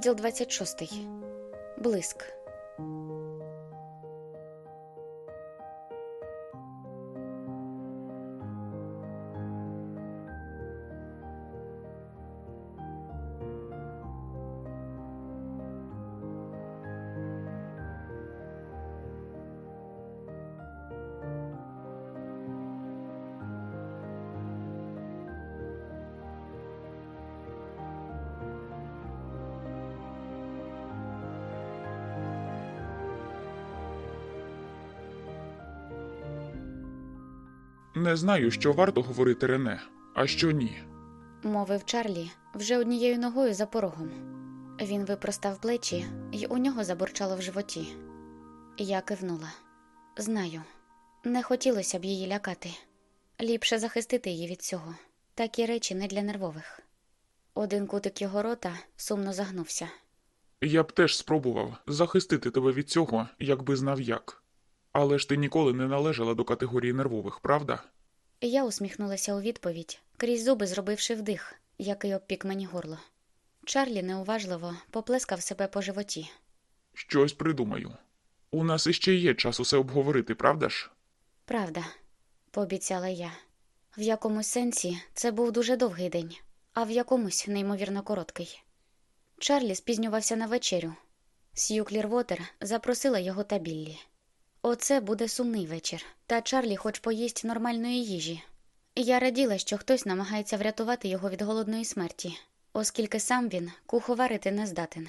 Розділ 26. Блиск. Не знаю, що варто говорити Рене, а що ні. мовив Чарлі вже однією ногою за порогом. Він випростав плечі, і у нього забурчало в животі. Я кивнула. Знаю, не хотілося б її лякати. Ліпше захистити її від цього. Такі речі не для нервових. Один кутик його рота сумно загнувся. Я б теж спробував захистити тебе від цього, якби знав як. Але ж ти ніколи не належала до категорії нервових, правда? Я усміхнулася у відповідь, крізь зуби зробивши вдих, який обпік мені горло. Чарлі неуважливо поплескав себе по животі. Щось придумаю. У нас іще є час усе обговорити, правда ж? Правда, пообіцяла я. В якомусь сенсі це був дуже довгий день, а в якомусь неймовірно короткий. Чарлі спізнювався на вечерю. Сью Клірвотер запросила його та Біллі. Оце буде сумний вечір, та Чарлі хоч поїсть нормальної їжі. Я раділа, що хтось намагається врятувати його від голодної смерті, оскільки сам він куховарити не здатен.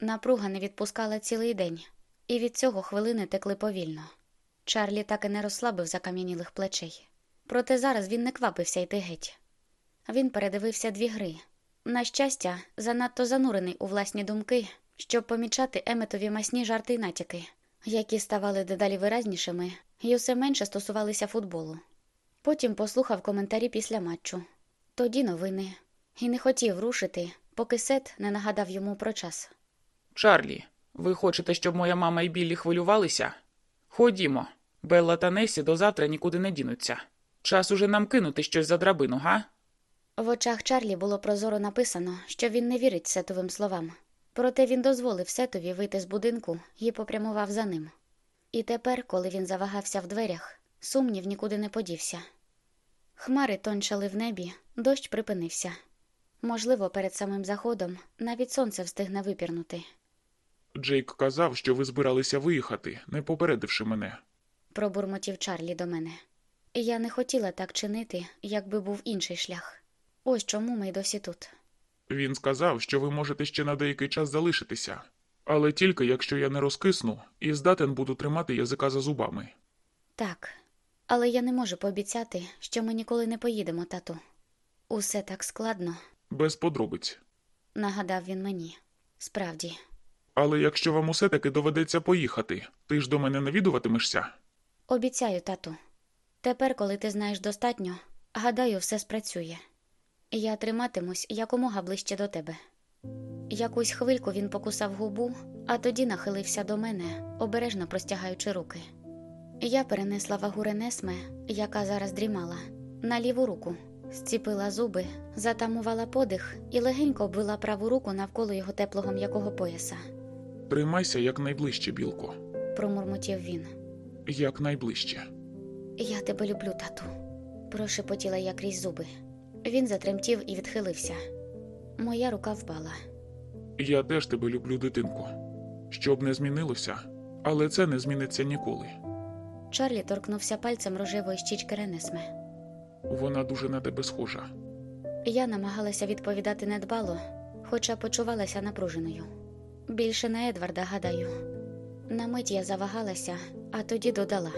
Напруга не відпускала цілий день, і від цього хвилини текли повільно. Чарлі так і не розслабив закам'янілих плечей. Проте зараз він не квапився йти геть. Він передивився дві гри. На щастя, занадто занурений у власні думки, щоб помічати Еметові масні жарти й натяки, які ставали дедалі виразнішими і усе менше стосувалися футболу. Потім послухав коментарі після матчу, тоді новини, і не хотів рушити, поки Сет не нагадав йому про час. Чарлі, ви хочете, щоб моя мама і Біллі хвилювалися? Ходімо. Белла та Несі до завтра нікуди не дінуться. Час уже нам кинути щось за драбину, га? В очах Чарлі було прозоро написано, що він не вірить Сетовим словам. Проте він дозволив Сетові вийти з будинку і попрямував за ним. І тепер, коли він завагався в дверях, сумнів нікуди не подівся. Хмари тончали в небі, дощ припинився. Можливо, перед самим заходом навіть сонце встигне випірнути. Джейк казав, що ви збиралися виїхати, не попередивши мене. пробурмотів Чарлі до мене. Я не хотіла так чинити, якби був інший шлях. Ось чому ми й досі тут. Він сказав, що ви можете ще на деякий час залишитися, але тільки якщо я не розкисну і здатен буду тримати язика за зубами. Так, але я не можу пообіцяти, що ми ніколи не поїдемо, тату. Усе так складно, Без подробиць. нагадав він мені. Справді, Але якщо вам усе таки доведеться поїхати, ти ж до мене навідуватимешся? обіцяю, тату. Тепер, коли ти знаєш достатньо, гадаю, все спрацює. Я триматимусь якомога ближче до тебе. Якусь хвильку він покусав губу, а тоді нахилився до мене, обережно простягаючи руки. Я перенесла вагу Ренесме, яка зараз дрімала, на ліву руку, зціпила зуби, затамувала подих і легенько обвела праву руку навколо його теплого м'якого пояса. Тримайся якнайближче, білко. Промурмотів він. Якнайближче. Я тебе люблю, тату, прошепотіла я крізь зуби. Він затремтів і відхилився. Моя рука впала. Я теж тебе люблю, дитинко. Щоб не змінилося, але це не зміниться ніколи. Чарлі торкнувся пальцем рожевої щічки Ренесме. Вона дуже на тебе схожа. Я намагалася відповідати недбало, хоча почувалася напруженою. Більше на Едварда, гадаю. На мить я завагалася, а тоді додала: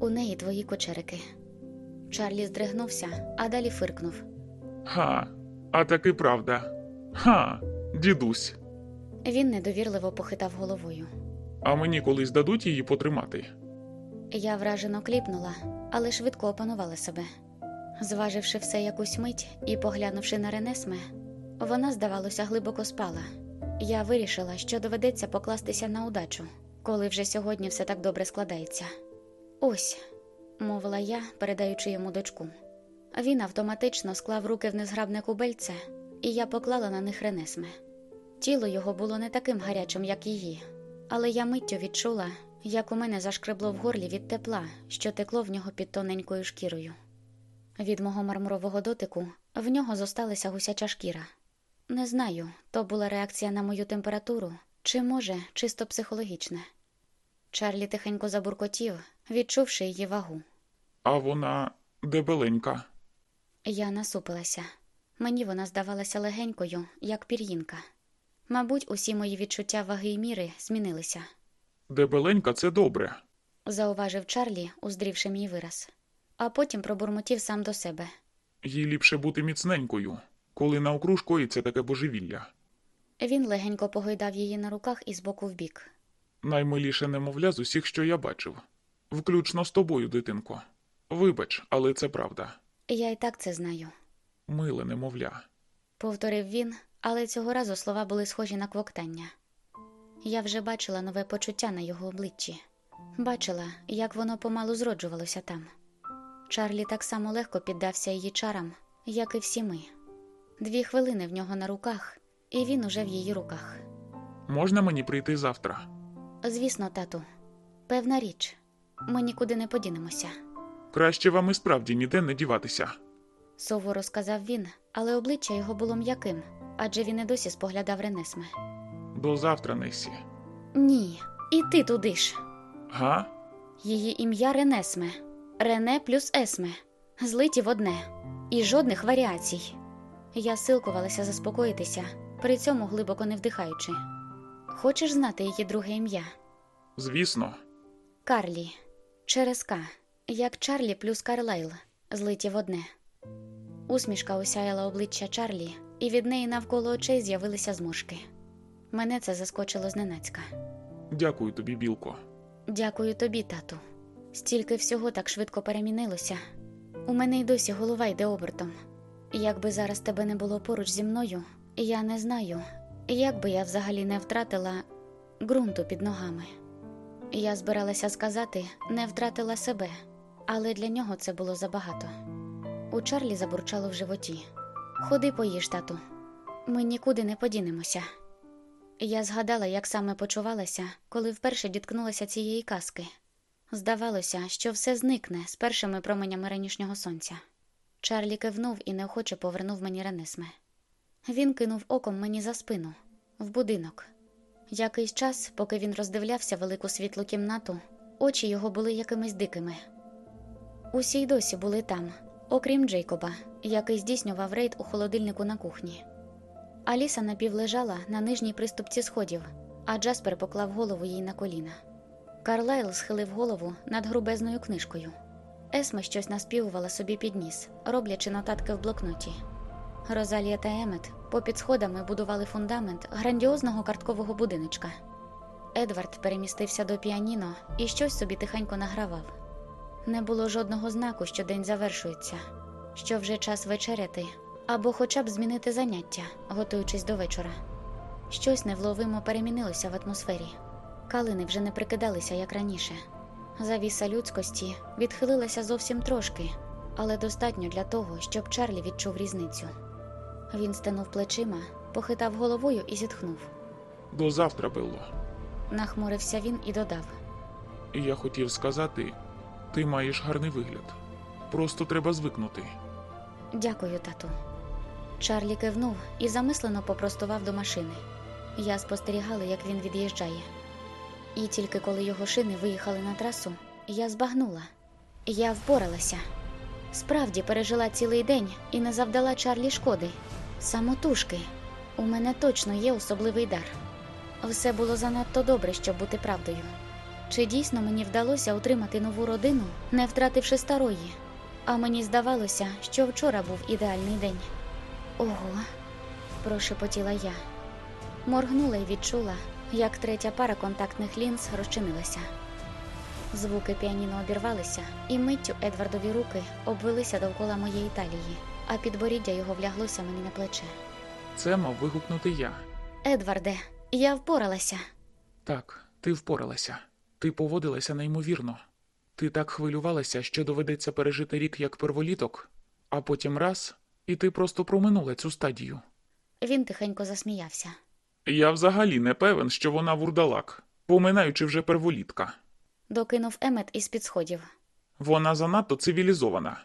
у неї твої кучерики. Чарлі здригнувся, а далі фиркнув. Ха, а таки правда. Ха, дідусь. Він недовірливо похитав головою. А мені колись дадуть її потримати. Я вражено кліпнула, але швидко опанувала себе. Зваживши все якусь мить і поглянувши на Ренесме, вона, здавалося, глибоко спала. Я вирішила, що доведеться покластися на удачу, коли вже сьогодні все так добре складається. Ось, мовила я, передаючи йому дочку. Він автоматично склав руки в незграбне кубельце, і я поклала на них Ренесме. Тіло його було не таким гарячим, як її, але я миттю відчула, як у мене зашкребло в горлі від тепла, що текло в нього під тоненькою шкірою. Від мого мармурового дотику в нього зосталася гусяча шкіра. Не знаю, то була реакція на мою температуру, чи, може, чисто психологічне. Чарлі тихенько забуркотів, відчувши її вагу. А вона дебеленька. Я насупилася. Мені вона здавалася легенькою, як пір'їнка. Мабуть, усі мої відчуття ваги і міри змінилися, Дебеленька це добре. зауважив Чарлі, уздрівши мій вираз, а потім пробурмотів сам до себе. Їй ліпше бути міцненькою, коли навкруж коїться таке божевілля. Він легенько погойдав її на руках і з боку в бік. Наймиліше немовля з усіх, що я бачив. Включно з тобою, дитинко. Вибач, але це правда. Я і так це знаю, Миле немовля. повторив він, але цього разу слова були схожі на квоктання. Я вже бачила нове почуття на його обличчі, бачила, як воно помалу зроджувалося там. Чарлі так само легко піддався її чарам, як і всі ми. Дві хвилини в нього на руках, і він уже в її руках. Можна мені прийти завтра? Звісно, тату, певна річ, ми нікуди не подінемося. Краще вам і справді ніде не діватися. суворо сказав він, але обличчя його було м'яким, адже він і досі споглядав Ренесме. До завтра, Несі. Ні, і ти туди ж. Га? Її ім'я Ренесме, Рене плюс Есме, злиті в одне, і жодних варіацій. Я силкувалася заспокоїтися, при цьому глибоко не вдихаючи. Хочеш знати її друге ім'я? Звісно. Карлі, через К, як Чарлі плюс Карлайл, злиті в одне. Усмішка осяяла обличчя Чарлі, і від неї навколо очей з'явилися зморшки. Мене це заскочило зненацька. Дякую тобі, Білко. Дякую тобі, тату. Стільки всього так швидко перемінилося. У мене й досі голова йде обертом. Якби зараз тебе не було поруч зі мною, я не знаю, як би я взагалі не втратила ґрунту під ногами. Я збиралася сказати, не втратила себе, але для нього це було забагато. У Чарлі забурчало в животі. Ходи поїж, тату. Ми нікуди не подінемося. Я згадала, як саме почувалася, коли вперше діткнулася цієї казки. Здавалося, що все зникне з першими променями ранішнього сонця. Чарлі кивнув і неохоче повернув мені Ренесме. Він кинув оком мені за спину, в будинок. Якийсь час, поки він роздивлявся велику світлу кімнату, очі його були якимись дикими. Усі й досі були там, окрім Джейкоба, який здійснював рейд у холодильнику на кухні. Аліса напівлежала на нижній приступці сходів, а Джаспер поклав голову їй на коліна. Карлайл схилив голову над грубезною книжкою. Есме щось наспівувала собі під ніс, роблячи нотатки в блокноті. Розалія та Емет попід сходами будували фундамент грандіозного карткового будиночка. Едвард перемістився до піаніно і щось собі тихенько награвав. Не було жодного знаку, що день завершується, що вже час вечеряти або хоча б змінити заняття, готуючись до вечора. Щось невловимо перемінилося в атмосфері. Калини вже не прикидалися, як раніше. Завіса людськості відхилилася зовсім трошки, але достатньо для того, щоб Чарлі відчув різницю. Він стенув плечима, похитав головою і зітхнув. До завтра, Белло. Нахмурився він і додав: я хотів сказати, ти маєш гарний вигляд. Просто треба звикнути. Дякую, тату. Чарлі кивнув і замислено попростував до машини. Я спостерігала, як він від'їжджає. І тільки коли його шини виїхали на трасу, я збагнула. Я впоралася. Справді пережила цілий день і не завдала Чарлі шкоди. Самотужки. У мене точно є особливий дар. Все було занадто добре, щоб бути правдою. Чи дійсно мені вдалося утримати нову родину, не втративши старої? А мені здавалося, що вчора був ідеальний день. Ого, прошепотіла я. Моргнула і відчула, як третя пара контактних лінз розчинилася. Звуки піаніно обірвалися, і миттю Едвардові руки обвелися довкола моєї талії, а підборіддя його вляглося мені на плече. Це мав вигукнути я. Едварде, я впоралася. Так, ти впоралася. Ти поводилася неймовірно. Ти так хвилювалася, що доведеться пережити рік як перволіток, а потім раз, і ти просто проминула цю стадію. Він тихенько засміявся. Я взагалі не певен, що вона вурдалак, поминаючи вже перволітка. Докинув Емет із під сходів. Вона занадто цивілізована.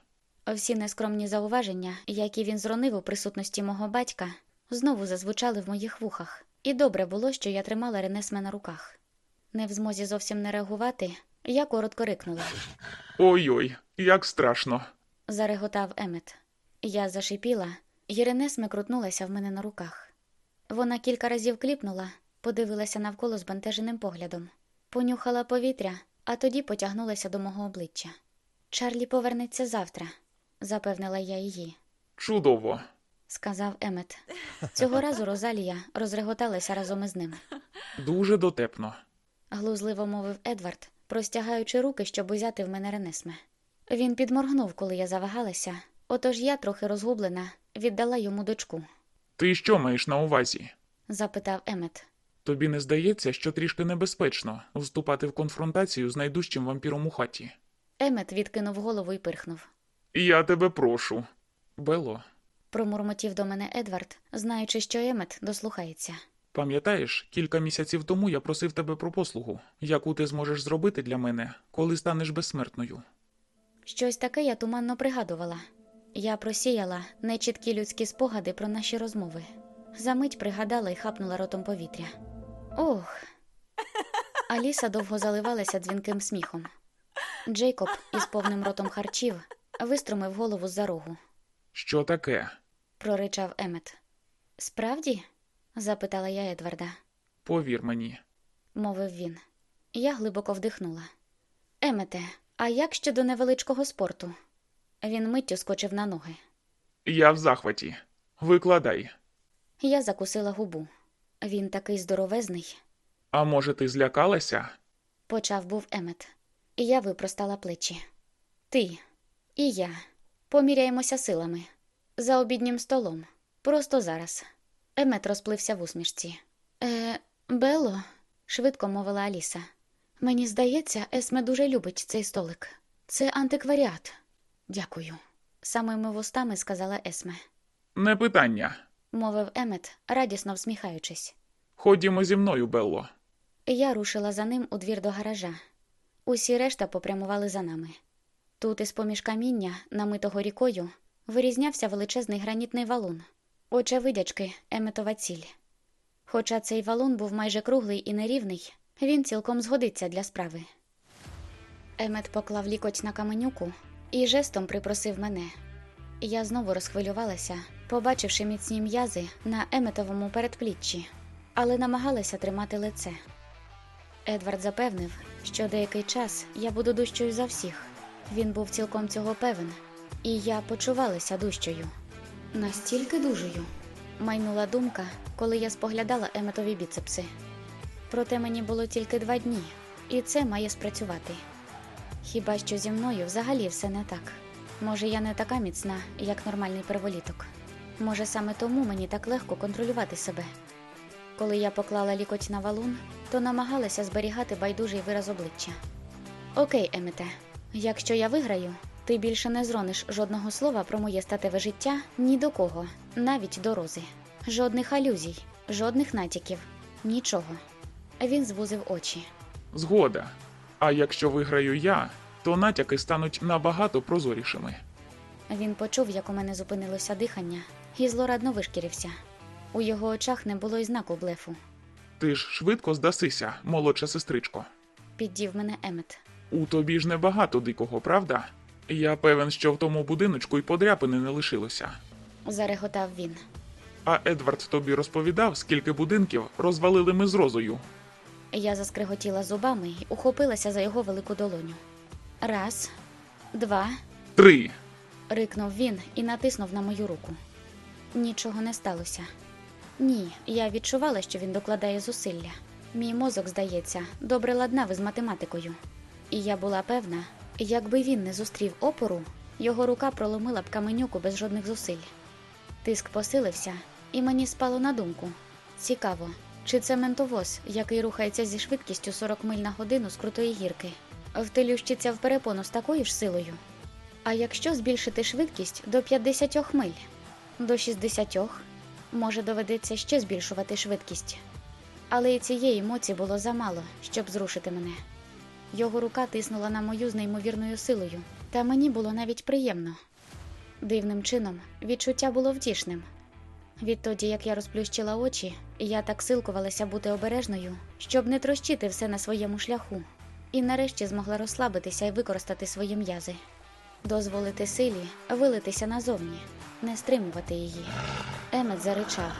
Всі нескромні зауваження, які він зронив у присутності мого батька, знову зазвучали в моїх вухах, і добре було, що я тримала Ренесме на руках. Не в змозі зовсім не реагувати, я коротко рикнула. Ой-ой, як страшно. Зареготав Емет. Я зашипіла, і Ренесме крутнулася в мене на руках. Вона кілька разів кліпнула, подивилася навколо збентеженим поглядом, понюхала повітря, а тоді потягнулася до мого обличчя. Чарлі повернеться завтра, запевнила я її. Чудово. сказав Емет. Цього разу Розалія розреготалася разом із ним. Дуже дотепно. Глузливо мовив Едвард, простягаючи руки, щоб узяти в мене Ренесме. Він підморгнув, коли я завагалася, отож я, трохи розгублена, віддала йому дочку, Ти що маєш на увазі? запитав Емет. Тобі не здається, що трішки небезпечно вступати в конфронтацію з найдужчим вампіром у хаті? Емет відкинув голову і пирхнув. Я тебе прошу. Бело, Промурмотів до мене Едвард, знаючи, що Емет дослухається. Пам'ятаєш, кілька місяців тому я просив тебе про послугу, яку ти зможеш зробити для мене, коли станеш безсмертною. Щось таке я туманно пригадувала. Я просіяла нечіткі людські спогади про наші розмови. Замить пригадала і хапнула ротом повітря. Ох. Аліса довго заливалася дзвінким сміхом. Джейкоб із повним ротом харчів виструмив голову з-за рогу. Що таке? Проричав Емет. Справді? Запитала я Едварда, Повір мені. мовив він. Я глибоко вдихнула. Емете, а як щодо невеличкого спорту? Він миттю скочив на ноги. Я в захваті. Викладай. Я закусила губу. Він такий здоровезний, А може, ти злякалася? почав був Емет. Я випростала плечі. Ти і я поміряємося силами. За обіднім столом. Просто зараз. Емет розплився в усмішці. Е, Белло, швидко мовила Аліса. Мені здається, Есме дуже любить цей столик. Це антикваріат. Дякую. Самими вустами сказала Есме, Не питання. мовив Емет, радісно всміхаючись. Ходімо зі мною, Белло. Я рушила за ним у двір до гаража. Усі решта попрямували за нами. Тут, із поміж каміння, намитого рікою, вирізнявся величезний гранітний валун. Очевидячки, еметова ціль. Хоча цей валун був майже круглий і нерівний, він цілком згодиться для справи. Емет поклав лікоть на каменюку і жестом припросив мене. Я знову розхвилювалася, побачивши міцні м'язи на еметовому передпліччі, але намагалася тримати лице. Едвард запевнив, що деякий час я буду дужчою за всіх. Він був цілком цього певен, і я почувалася дужчою. Настільки дужою, майнула думка, коли я споглядала еметові біцепси. Проте мені було тільки два дні, і це має спрацювати. Хіба що зі мною взагалі все не так. Може, я не така міцна, як нормальний перволіток. Може, саме тому мені так легко контролювати себе. Коли я поклала лікоть на валун, то намагалася зберігати байдужий вираз обличчя. Окей, Емете, якщо я виграю, ти більше не зрониш жодного слова про моє статеве життя ні до кого, навіть до рози. Жодних алюзій, жодних натяків, нічого. Він звузив очі. Згода. А якщо виграю я, то натяки стануть набагато прозорішими. Він почув, як у мене зупинилося дихання, і злорадно вишкірився. У його очах не було й знаку блефу. Ти ж швидко здасися, молодша сестричко. Піддів мене Емет. У тобі ж небагато дикого, правда? Я певен, що в тому будиночку й подряпини не лишилося. Зареготав він. А Едвард тобі розповідав, скільки будинків розвалили ми з розою. Я заскриготіла зубами і ухопилася за його велику долоню. Раз, два, Три. рикнув він і натиснув на мою руку. Нічого не сталося. Ні, я відчувала, що він докладає зусилля. Мій мозок, здається, добре ладнав із математикою. І я була певна, якби він не зустрів опору, його рука проломила б каменюку без жодних зусиль. Тиск посилився, і мені спало на думку. Цікаво, чи це ментовоз, який рухається зі швидкістю 40 миль на годину з крутої гірки, втилющиться в перепону з такою ж силою? А якщо збільшити швидкість до 50 миль, до 60, може доведеться ще збільшувати швидкість. Але і цієї моці було замало, щоб зрушити мене. Його рука тиснула на мою з неймовірною силою, та мені було навіть приємно. Дивним чином відчуття було втішним. Відтоді, як я розплющила очі, я так силкувалася бути обережною, щоб не трощити все на своєму шляху, і нарешті змогла розслабитися і використати свої м'язи, дозволити силі вилитися назовні, не стримувати її. Емет заричав.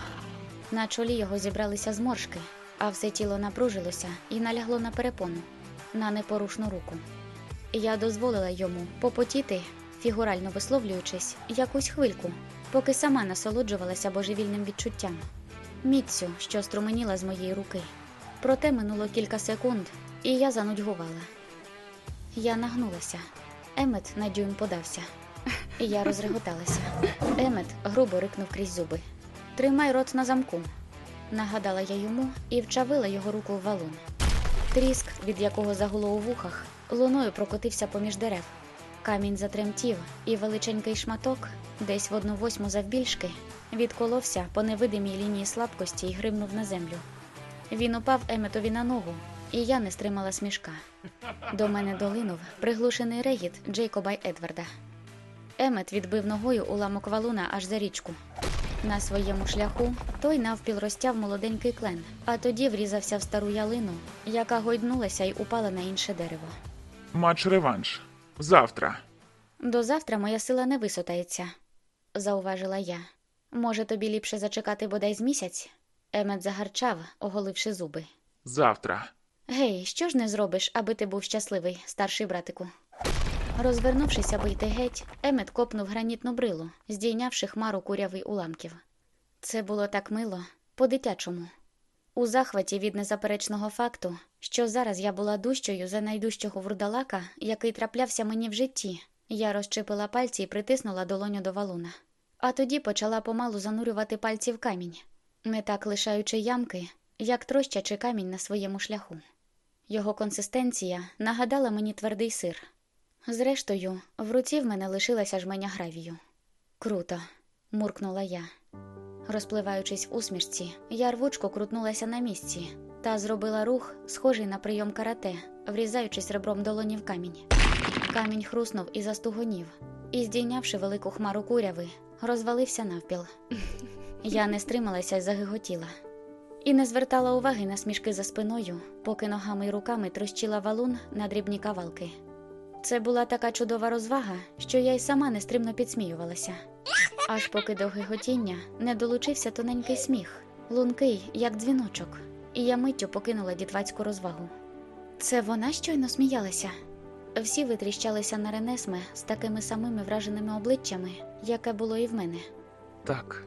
На чолі його зібралися зморшки, а все тіло напружилося і налягло на перепону, на непорушну руку. Я дозволила йому попотіти, фігурально висловлюючись, якусь хвильку, поки сама насолоджувалася божевільним відчуттям, міцю, що струменіла з моєї руки. Проте минуло кілька секунд, і я занудьгувала. Я нагнулася. Емет на дюйм подався. Я розреготалася. Емет грубо рикнув крізь зуби. Тримай рот на замку, нагадала я йому і вчавила його руку в валун. Тріск, від якого загуло у вухах, луною прокотився поміж дерев. Камінь затремтів, і величенький шматок, десь в одну восьму завбільшки, відколовся по невидимій лінії слабкості і гримнув на землю. Він упав Еметові на ногу, і я не стримала смішка. До мене долинув приглушений регіт Джейкоба й Едварда. Емет відбив ногою уламок валуна аж за річку. На своєму шляху той навпіл розтяв молоденький клен, а тоді врізався в стару ялину, яка гойднулася й упала на інше дерево. Матч реванш. Завтра. До завтра моя сила не висотається, зауважила я. Може, тобі ліпше зачекати бодай з місяць? Емет загарчав, оголивши зуби. Завтра. Гей, що ж не зробиш, аби ти був щасливий, старший братику? Розвернувшись, аби йти геть, Емет копнув гранітну брилу, здійнявши хмару курявий уламків. Це було так мило, по-дитячому. У захваті від незаперечного факту, що зараз я була дужчою за найдужчого вурдалака, який траплявся мені в житті, я розчепила пальці і притиснула долоню до валуна. А тоді почала помалу занурювати пальці в камінь, не так лишаючи ямки, як трощачи камінь на своєму шляху. Його консистенція нагадала мені твердий сир. Зрештою, в руці в мене лишилася жменя гравію. Круто, муркнула я. Розпливаючись в усмішці, я рвучко крутнулася на місці та зробила рух, схожий на прийом карате, врізаючись ребром долоні в камінь. Камінь хруснув і застугонів, і, здійнявши велику хмару куряви, розвалився навпіл. Я не стрималася й загиготіла. І не звертала уваги на смішки за спиною, поки ногами й руками трощила валун на дрібні кавалки. Це була така чудова розвага, що я й сама нестримно підсміювалася. Аж поки до гиготіння не долучився тоненький сміх, лункий, як дзвіночок, і я миттю покинула дітвацьку розвагу. Це вона щойно сміялася. Всі витріщалися на Ренесме з такими самими враженими обличчями, яке було і в мене, Так.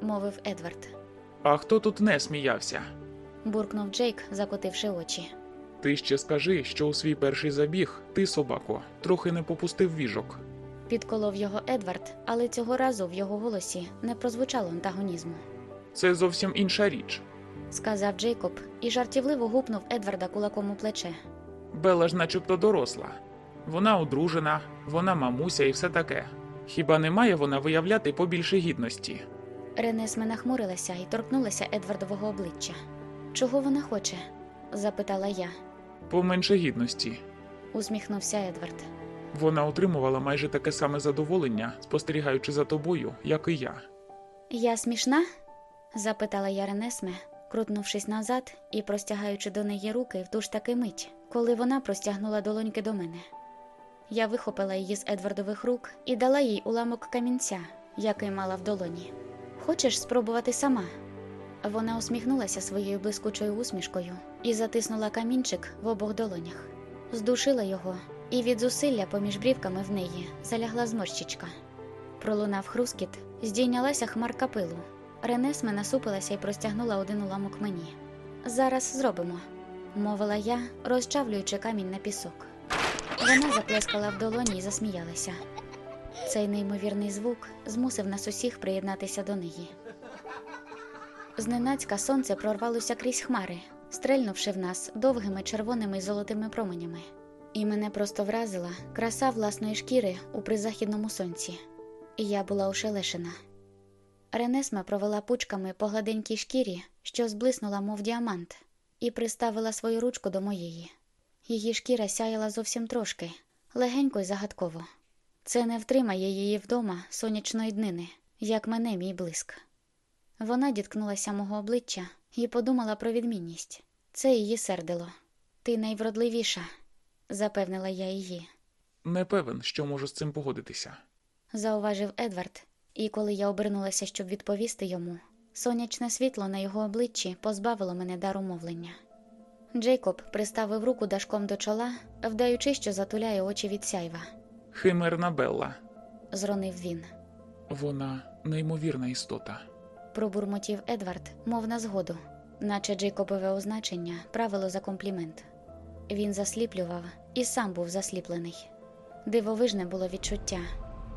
мовив Едвард. А хто тут не сміявся? Буркнув Джейк, закотивши очі. Ти ще скажи, що у свій перший забіг ти, собако, трохи не попустив віжок. Підколов його Едвард, але цього разу в його голосі не прозвучало антагонізму. Це зовсім інша річ. Сказав Джейкоб і жартівливо гупнув Едварда кулаком у плече. Белла ж начебто доросла. Вона одружена, вона мамуся і все таке. Хіба не має вона виявляти побільше гідності? Ренесме нахмурилася і торкнулася Едвардового обличчя. Чого вона хоче? запитала я. Поменше гідності. Усміхнувся Едвард. Вона отримувала майже таке саме задоволення, спостерігаючи за тобою, як і я. Я смішна? запитала я Ренесме, крутнувшись назад і простягаючи до неї руки в ту ж таки мить, коли вона простягнула долоньки до мене. Я вихопила її з Едвардових рук і дала їй уламок камінця, який мала в долоні. Хочеш спробувати сама? Вона усміхнулася своєю блискучою усмішкою і затиснула камінчик в обох долонях, здушила його, і від зусилля поміж брівками в неї залягла зморщичка. Пролунав хрускіт, здійнялася хмарка пилу. Ренесме насупилася і простягнула один уламок мені. Зараз зробимо, мовила я, розчавлюючи камінь на пісок. Вона заплескала в долоні і засміялася. Цей неймовірний звук змусив нас усіх приєднатися до неї. Зненацька сонце прорвалося крізь хмари, стрельнувши в нас довгими червоними й золотими променями. І мене просто вразила краса власної шкіри у призахідному сонці. І я була ошелешена. Ренесма провела пучками по гладенькій шкірі, що зблиснула, мов діамант, і приставила свою ручку до моєї. Її шкіра сяяла зовсім трошки, легенько й загадково. Це не втримає її вдома сонячної днини, як мене мій блиск. Вона діткнулася мого обличчя і подумала про відмінність. Це її сердило. Ти найвродливіша, запевнила я її, Не певен, що можу з цим погодитися. зауважив Едвард, і коли я обернулася, щоб відповісти йому, сонячне світло на його обличчі позбавило мене дару мовлення. Джейкоб приставив руку дашком до чола, вдаючи, що затуляє очі від сяйва, Химерна Белла. зронив він. Вона неймовірна істота. Пробурмотів Едвард, мов на згоду, наче Джейкобове означення правило за комплімент. Він засліплював і сам був засліплений. Дивовижне було відчуття.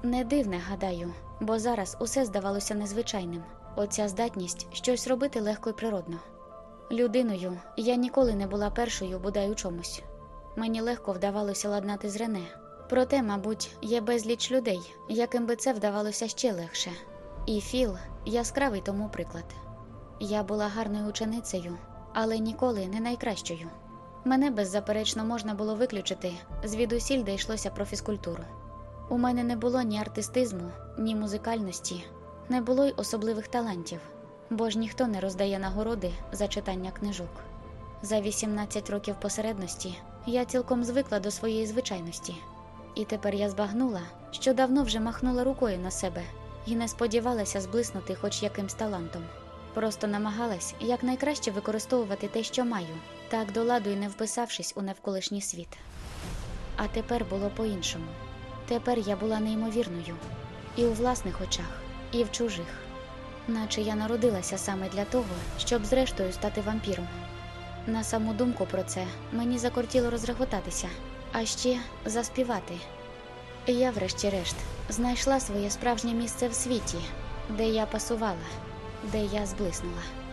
Не дивне, гадаю, бо зараз усе здавалося незвичайним. Оця здатність щось робити легко й природно. Людиною я ніколи не була першою, бодай у чомусь. Мені легко вдавалося ладнати з Рене. Проте, мабуть, є безліч людей, яким би це вдавалося ще легше. І Філ яскравий тому приклад. Я була гарною ученицею, але ніколи не найкращою. Мене беззаперечно можна було виключити звідусіль, де йшлося про фізкультуру. У мене не було ні артистизму, ні музикальності, не було й особливих талантів, бо ж ніхто не роздає нагороди за читання книжок. За 18 років посередності я цілком звикла до своєї звичайності, і тепер я збагнула, що давно вже махнула рукою на себе і не сподівалася зблиснути хоч якимсь талантом. Просто намагалась якнайкраще використовувати те, що маю, так до ладу й не вписавшись у навколишній світ. А тепер було по-іншому. Тепер я була неймовірною і у власних очах, і в чужих, наче я народилася саме для того, щоб зрештою стати вампіром. На саму думку про це мені закортіло розреготатися, а ще заспівати. Я, врешті-решт, знайшла своє справжнє місце в світі, де я пасувала, де я зблиснула.